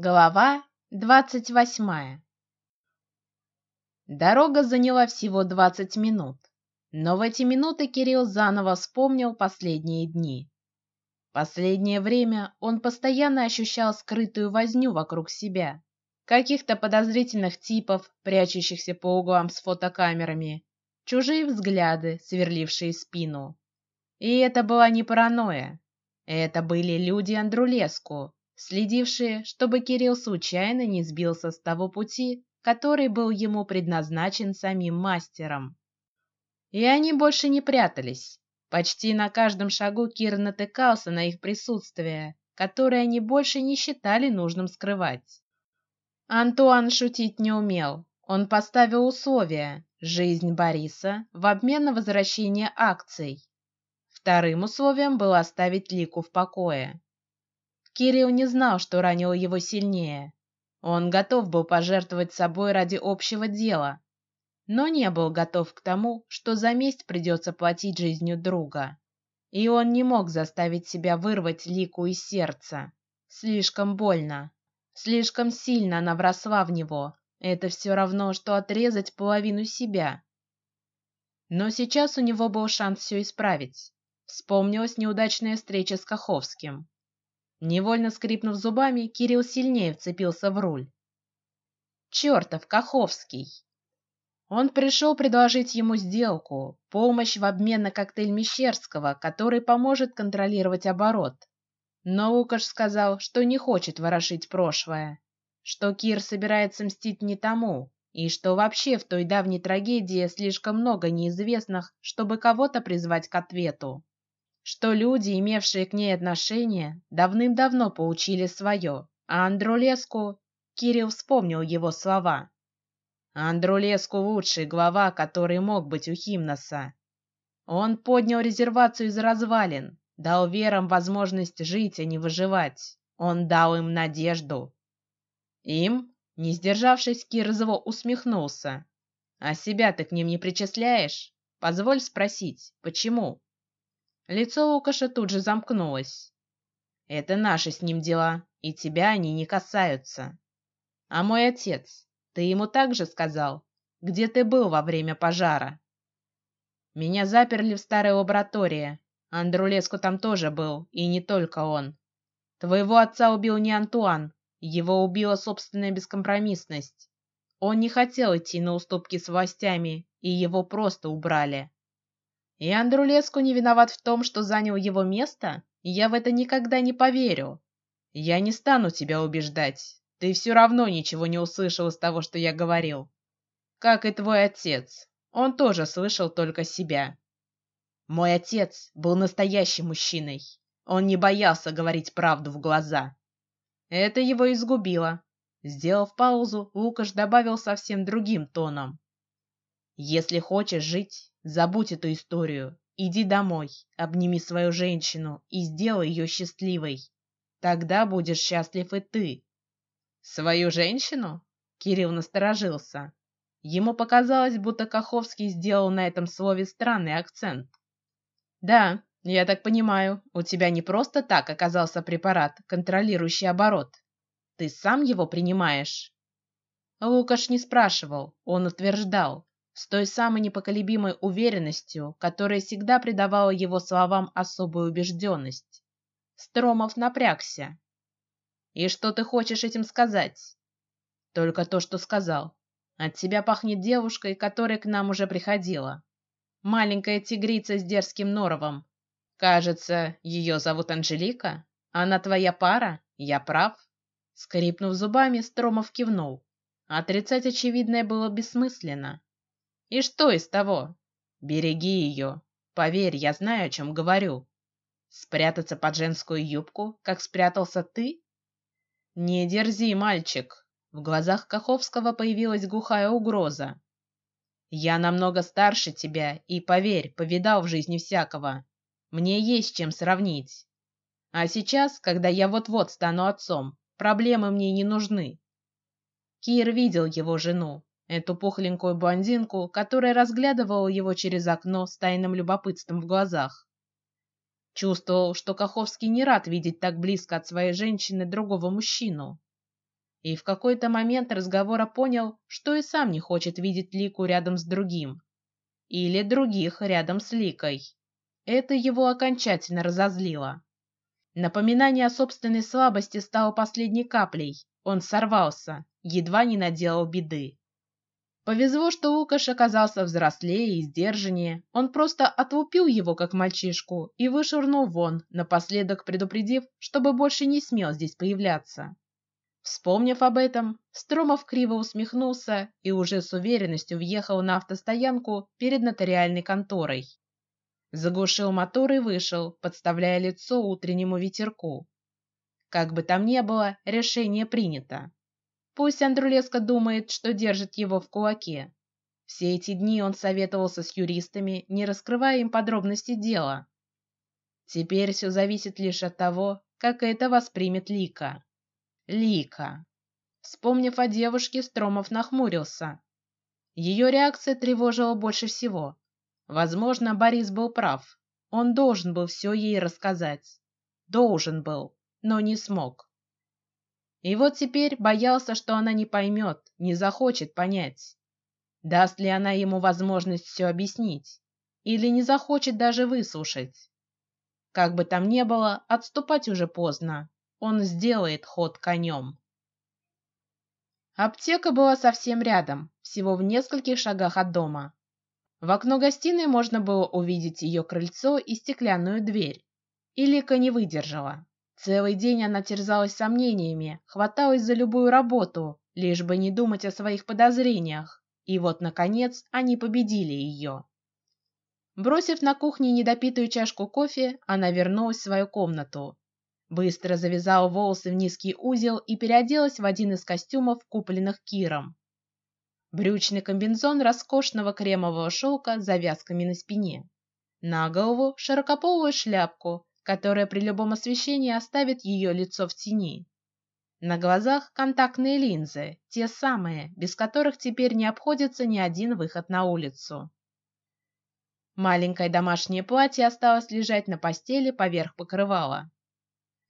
Глава двадцать восьмая. Дорога заняла всего двадцать минут, но в эти минуты Кирилл заново вспомнил последние дни. Последнее время он постоянно ощущал скрытую возню вокруг себя, каких-то подозрительных типов, прячущихся по углам с фотокамерами, чужие взгляды, сверлившие спину. И это была не паранойя, это были люди Андрулеску, следившие, чтобы Кирилл случайно не сбился с того пути, который был ему предназначен самим мастером. И они больше не прятались. Почти на каждом шагу Кир натыкался на их присутствие, которое они больше не считали нужным скрывать. Антуан шутить не умел. Он поставил условия: жизнь Бориса в обмен на возвращение акций. Вторым условием было оставить Лику в покое. Кирилл не знал, что ранило его сильнее. Он готов был пожертвовать собой ради общего дела, но не был готов к тому, что за месть придется платить жизнью друга. И он не мог заставить себя вырвать Лику из сердца. Слишком больно, слишком сильно она вросла в него. Это все равно, что отрезать половину себя. Но сейчас у него был шанс все исправить. Вспомнилась неудачная встреча с Каховским. Невольно скрипнув зубами, Кирилл сильнее вцепился в руль. Чертов Каховский! Он пришел предложить ему сделку, помощь в обмен на коктейль Мещерского, который поможет контролировать оборот. Но Лукаш сказал, что не хочет ворошить прошлое, что Кир собирается мстить не тому, и что вообще в той давней трагедии слишком много неизвестных, чтобы кого-то призвать к ответу что люди, имевшие к ней отношение, давным-давно получили свое, а Андрулеску Кирилл вспомнил его слова. Андрулеску лучший глава, который мог быть у Химноса. Он поднял резервацию из развалин, дал верам возможность жить, а не выживать. Он дал им надежду. Им, не сдержавшись, Кир зло усмехнулся. А себя ты к ним не причисляешь? Позволь спросить, почему? Лицо Лукаша тут же замкнулось. Это наши с ним дела, и тебя они не касаются. А мой отец, ты ему также сказал, где ты был во время пожара? Меня заперли в старой лаборатории. Андрулеску там тоже был, и не только он. Твоего отца убил не Антуан, его убила собственная бескомпромиссность. Он не хотел идти на уступки с властями, и его просто убрали. И Андрулеску не виноват в том, что занял его место? Я в это никогда не поверю. Я не стану тебя убеждать. Ты все равно ничего не услышал из того, что я говорил. Как и твой отец, он тоже слышал только себя. Мой отец был настоящим мужчиной. Он не боялся говорить правду в глаза. Это его изгубило. Сделав паузу, Лукаш добавил совсем другим тоном: "Если хочешь жить, Забудь эту историю. Иди домой, обними свою женщину и сделай ее счастливой. Тогда будешь счастлив и ты. Свою женщину? Кирилл насторожился. Ему показалось, будто Каховский сделал на этом слове странный акцент. Да, я так понимаю, у тебя не просто так оказался препарат, контролирующий оборот. Ты сам его принимаешь? Лукаш не спрашивал, он утверждал с той самой непоколебимой уверенностью, которая всегда придавала его словам особую убежденность. Стромов напрягся. И что ты хочешь этим сказать? Только то, что сказал. От тебя пахнет девушкой, которая к нам уже приходила. Маленькая тигрица с дерзким норовом. Кажется, ее зовут Анжелика. Она твоя пара? Я прав? Скрипнув зубами, Стромов кивнул. Отрицать очевидное было бессмысленно. И что из того? Береги ее. Поверь, я знаю, о чем говорю. Спрятаться под женскую юбку, как спрятался ты? Не дерзи, мальчик. В глазах Каховского появилась глухая угроза. Я намного старше тебя и, поверь, повидал в жизни всякого. Мне есть чем сравнить. А сейчас, когда я вот-вот стану отцом, проблемы мне не нужны. Кир видел его жену, эту пухленькую блондинку, которая разглядывала его через окно с тайным любопытством в глазах. Чувствовал, что Каховский не рад видеть так близко от своей женщины другого мужчину. и в какой-то момент разговора понял, что и сам не хочет видеть Лику рядом с другим, или других рядом с Ликой. Это его окончательно разозлило. Напоминание о собственной слабости стало последней каплей. Он сорвался, едва не наделал беды. Повезло, что Лукаш оказался взрослее и сдержаннее. Он просто отлупил его как мальчишку и вышвырнул вон, напоследок предупредив, чтобы больше не смел здесь появляться. Вспомнив об этом, Стромов криво усмехнулся и уже с уверенностью въехал на автостоянку перед нотариальной конторой. Заглушил мотор и вышел, подставляя лицо утреннему ветерку. Как бы там ни было, решение принято. Пусть Андрулеско думает, что держит его в кулаке. Все эти дни он советовался с юристами, не раскрывая им подробности дела. Теперь все зависит лишь от того, как это воспримет Лика. Лика. Вспомнив о девушке, Стромов нахмурился. Ее реакция тревожила больше всего. Возможно, Борис был прав. Он должен был все ей рассказать. Должен был, но не смог. И вот теперь боялся, что она не поймет, не захочет понять. Даст ли она ему возможность все объяснить, или не захочет даже выслушать? Как бы там ни было, отступать уже поздно. Он сделает ход конем. Аптека была совсем рядом, всего в нескольких шагах от дома. В окно гостиной можно было увидеть ее крыльцо и стеклянную дверь. И Лика не выдержала. Целый день она терзалась сомнениями, хваталась за любую работу, лишь бы не думать о своих подозрениях. И вот, наконец, они победили ее. Бросив на кухне недопитую чашку кофе, она вернулась в свою комнату. Быстро завязала волосы в низкий узел и переоделась в один из костюмов, купленных Киром. Брючный комбинзон роскошного кремового шелка с завязками на спине. На голову широкополую шляпку, которая при любом освещении оставит ее лицо в тени. На глазах контактные линзы, те самые, без которых теперь не обходится ни один выход на улицу. Маленькое домашнее платье осталось лежать на постели поверх покрывала.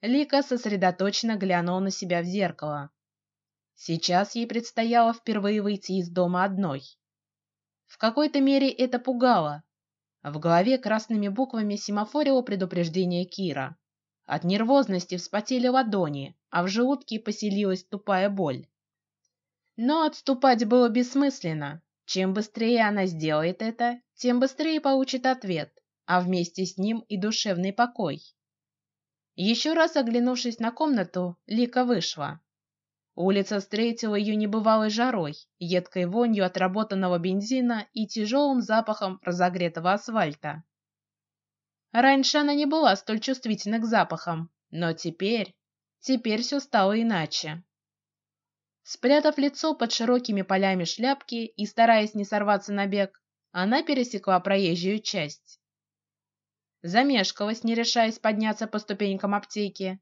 Лика сосредоточенно глянула на себя в зеркало. Сейчас ей предстояло впервые выйти из дома одной. В какой-то мере это пугало. В голове красными буквами семафорило предупреждение Кира. От нервозности вспотели ладони, а в желудке поселилась тупая боль. Но отступать было бессмысленно. Чем быстрее она сделает это, тем быстрее получит ответ, а вместе с ним и душевный покой. Еще раз оглянувшись на комнату, Лика вышла. Улица встретила ее небывалой жарой, едкой вонью отработанного бензина и тяжелым запахом разогретого асфальта. Раньше она не была столь чувствительна к запахам, но теперь, теперь все стало иначе. Спрятав лицо под широкими полями шляпки и стараясь не сорваться на бег, она пересекла проезжую часть замешкалась, не решаясь подняться по ступенькам аптеки,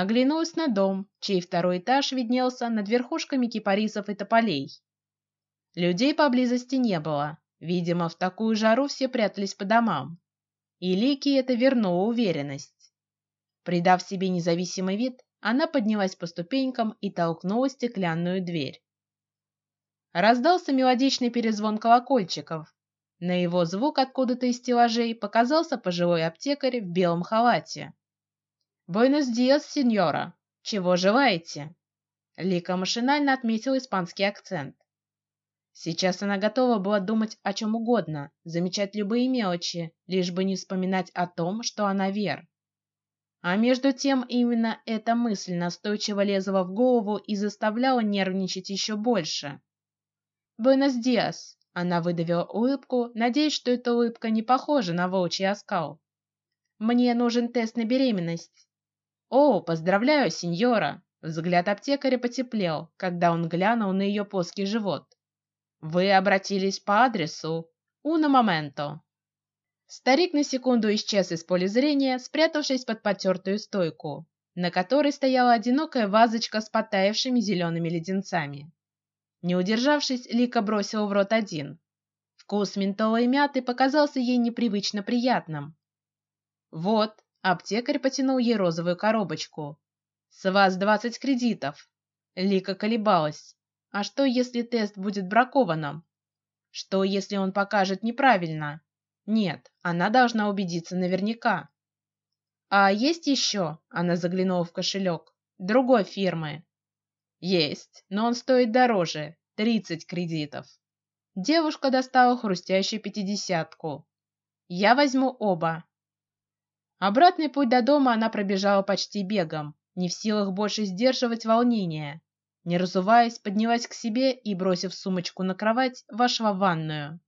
оглянулась на дом, чей второй этаж виднелся над верхушками кипарисов и тополей. Людей поблизости не было, видимо, в такую жару все прятались по домам. И Лики это вернуло уверенность. Придав себе независимый вид, она поднялась по ступенькам и толкнула стеклянную дверь. Раздался мелодичный перезвон колокольчиков, на его звук откуда-то из стеллажей показался пожилой аптекарь в белом халате. «Буэнос диас, сеньора! Чего желаете?» Лика машинально отметил испанский акцент. Сейчас она готова была думать о чем угодно, замечать любые мелочи, лишь бы не вспоминать о том, что она Вер. А между тем именно эта мысль настойчиво лезла в голову и заставляла нервничать еще больше. «Буэнос диас!» Она выдавила улыбку, надеясь, что эта улыбка не похожа на волчий оскал. Мне нужен тест на беременность. О, поздравляю, сеньора! Взгляд аптекаря потеплел, когда он глянул на ее плоский живот. Вы обратились по адресу Уна Моменто. Старик на секунду исчез из поля зрения, спрятавшись под потертую стойку, на которой стояла одинокая вазочка с потаявшими зелеными леденцами. Не удержавшись, Лика бросила в рот один. Вкус ментолой мяты показался ей непривычно приятным. Вот, аптекарь потянул ей розовую коробочку. С вас двадцать кредитов. Лика колебалась. А что, если тест будет бракованным? Что, если он покажет неправильно? Нет, она должна убедиться наверняка. А есть еще? Она заглянула в кошелек. Другой фирмы. Есть, но он стоит дороже. Тридцать кредитов. Девушка достала хрустящую пятидесятку. Я возьму оба. Обратный путь до дома она пробежала почти бегом, не в силах больше сдерживать волнение. Не разуваясь, поднялась к себе и, бросив сумочку на кровать, вошла в ванную.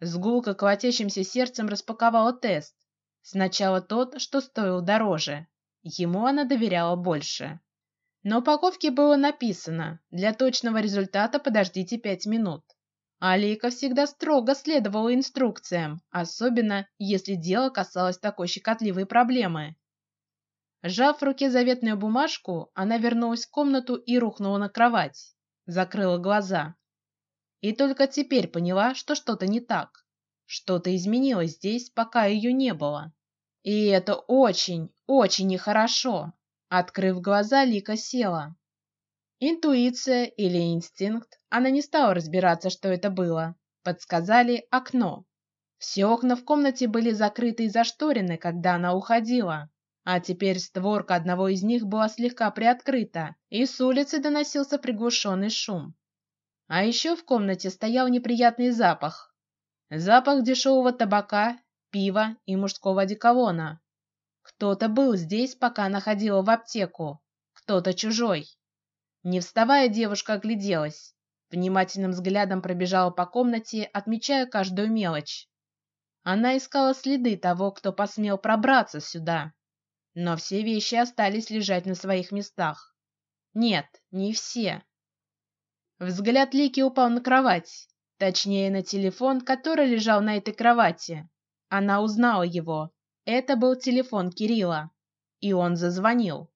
С гулко колотящимся сердцем распаковала тест. Сначала тот, что стоил дороже. Ему она доверяла больше. На упаковке было написано: для точного результата подождите пять минут. Алика всегда строго следовала инструкциям, особенно если дело касалось такой щекотливой проблемы. Сжав в руке заветную бумажку, она вернулась в комнату и рухнула на кровать, закрыла глаза. И только теперь поняла, что что-то не так, что-то изменилось здесь, пока ее не было. И это очень, очень нехорошо. Открыв глаза, Лика села. Интуиция или инстинкт, она не стала разбираться, что это было. Подсказали окно. Все окна в комнате были закрыты и зашторены, когда она уходила а теперь створка одного из них была слегка приоткрыта, и с улицы доносился приглушенный шум. А еще в комнате стоял неприятный запах, запах дешевого табака, пива и мужского одеколона. Кто-то был здесь, пока она ходила в аптеку, кто-то чужой. Не вставая, девушка огляделась, внимательным взглядом пробежала по комнате, отмечая каждую мелочь. Она искала следы того, кто посмел пробраться сюда но все вещи остались лежать на своих местах. Нет, не все. Взгляд Лики упал на кровать, точнее на телефон, который лежал на этой кровати. Она узнала его. Это был телефон Кирилла, и он зазвонил.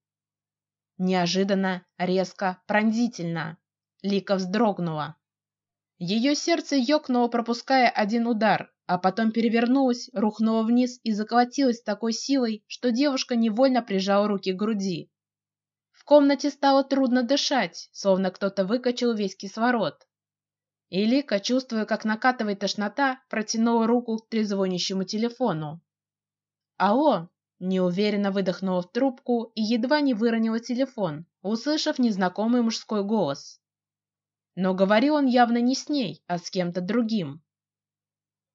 Неожиданно, резко, пронзительно. Лика вздрогнула. Ее сердце ёкнуло, пропуская один удар, а потом перевернулась, рухнула вниз и заколотилась с такой силой, что девушка невольно прижала руки к груди. В комнате стало трудно дышать, словно кто-то выкачал весь кислород. И Лика, чувствуя, как накатывает тошнота, протянула руку к трезвонящему телефону. Алло, неуверенно выдохнула в трубку и едва не выронила телефон, услышав незнакомый мужской голос. Но говорил он явно не с ней, а с кем-то другим.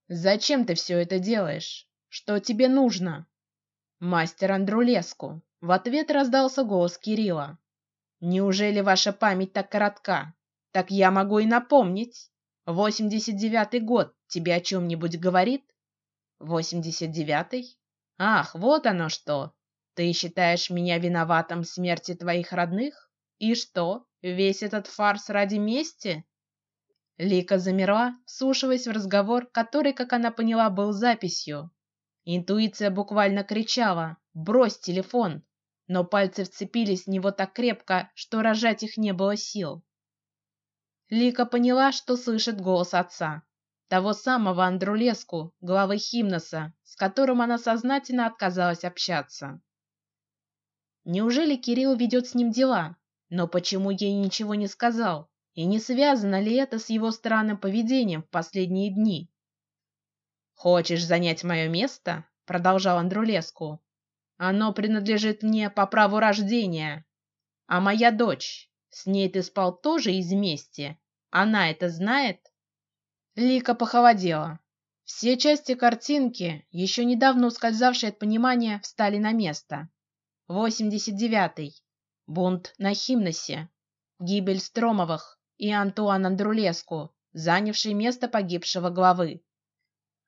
Зачем ты все это делаешь? Что тебе нужно? Мастер Андрулеску. В ответ раздался голос Кирилла. Неужели ваша память так коротка? Так я могу и напомнить. Восемьдесят девятый год тебе о чем-нибудь говорит? Восемьдесят девятый? Ах, вот оно что. Ты считаешь меня виноватым в смерти твоих родных? И что? Весь этот фарс ради мести? Лика замерла, вслушиваясь в разговор, который, как она поняла, был записью. Интуиция буквально кричала: "Брось телефон!", но пальцы вцепились в него так крепко, что рожать их не было сил. Лика поняла, что слышит голос отца, того самого Андрулеску, главы Химноса, с которым она сознательно отказалась общаться. Неужели Кирилл ведет с ним дела? Но почему ей ничего не сказал? И не связано ли это с его странным поведением в последние дни? Хочешь занять мое место? продолжал Андрулеску. Оно принадлежит мне по праву рождения. А моя дочь, с ней ты спал тоже из мести. Она это знает? Лика похолодела. Все части картинки, еще недавно ускользавшие от понимания, встали на место. Восемьдесят девятый. Бунт на Химносе. Гибель Стромовых и Антуан Андрулеску, занявший место погибшего главы.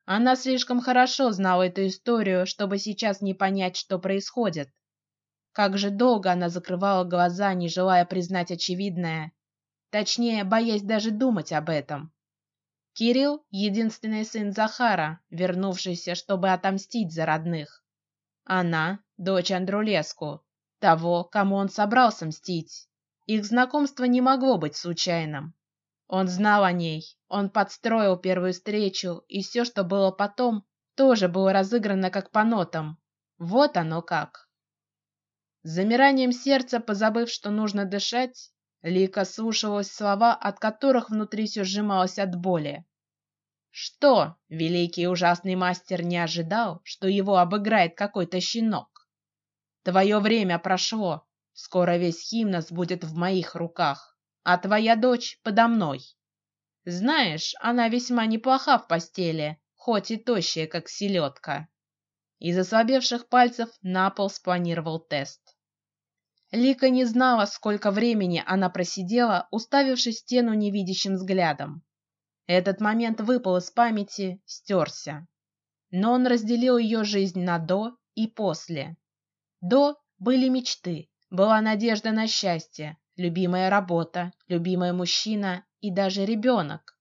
Она слишком хорошо знала эту историю, чтобы сейчас не понять, что происходит. Как же долго она закрывала глаза, не желая признать очевидное, точнее, боясь даже думать об этом. Кирилл — единственный сын Захара, вернувшийся, чтобы отомстить за родных. Она — дочь Андрулеску, того, кому он собрался мстить. Их знакомство не могло быть случайным. Он знал о ней, он подстроил первую встречу, и все, что было потом, тоже было разыграно как по нотам. Вот оно как. Замиранием сердца, позабыв, что нужно дышать, Лика слушалась слова, от которых внутри все сжималось от боли. Что, великий ужасный мастер не ожидал, что его обыграет какой-то щенок? Твое время прошло, скоро весь Химнос будет в моих руках, а твоя дочь подо мной. Знаешь, она весьма неплоха в постели, хоть и тощая, как селедка. Из ослабевших пальцев на пол спланировал тест. Лика не знала, сколько времени она просидела, уставившись стену невидящим взглядом. Этот момент выпал из памяти, стерся. Но он разделил ее жизнь на до и после. До были мечты, была надежда на счастье, любимая работа, любимый мужчина и даже ребенок,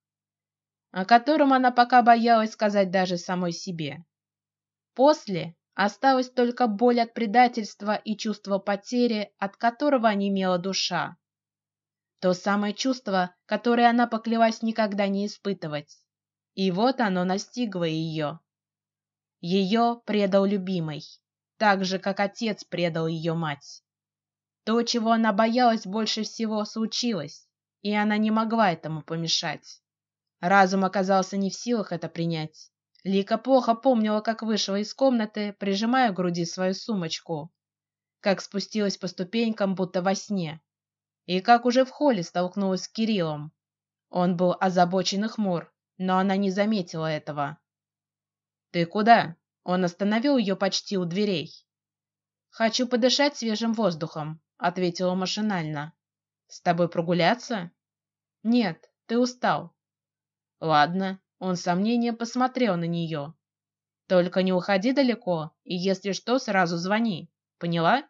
о котором она пока боялась сказать даже самой себе. После Осталась только боль от предательства и чувство потери, от которого онемела душа. То самое чувство, которое она поклялась никогда не испытывать. И вот оно настигло ее. Ее предал любимый, так же, как отец предал ее мать. То, чего она боялась больше всего, случилось, и она не могла этому помешать. Разум оказался не в силах это принять. Лика плохо помнила, как вышла из комнаты, прижимая к груди свою сумочку, как спустилась по ступенькам, будто во сне, и как уже в холле столкнулась с Кириллом. Он был озабочен и хмур, но она не заметила этого. Ты куда? Он остановил ее почти у дверей. Хочу подышать свежим воздухом, ответила машинально. С тобой прогуляться? Нет, ты устал. Ладно, он с сомнением посмотрел на нее. Только не уходи далеко, и если что, сразу звони. Поняла?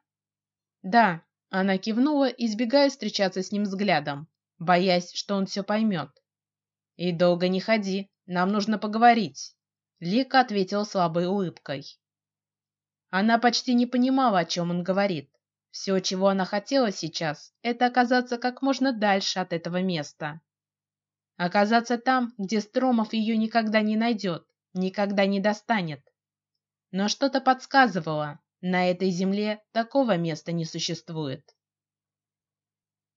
Да. Она кивнула, избегая встречаться с ним взглядом, боясь, что он все поймет. И долго не ходи, нам нужно поговорить. Лика ответила слабой улыбкой. Она почти не понимала, о чем он говорит. Все, чего она хотела сейчас, это оказаться как можно дальше от этого места. Оказаться там, где Стромов ее никогда не найдет, никогда не достанет. Но что-то подсказывало, на этой земле такого места не существует.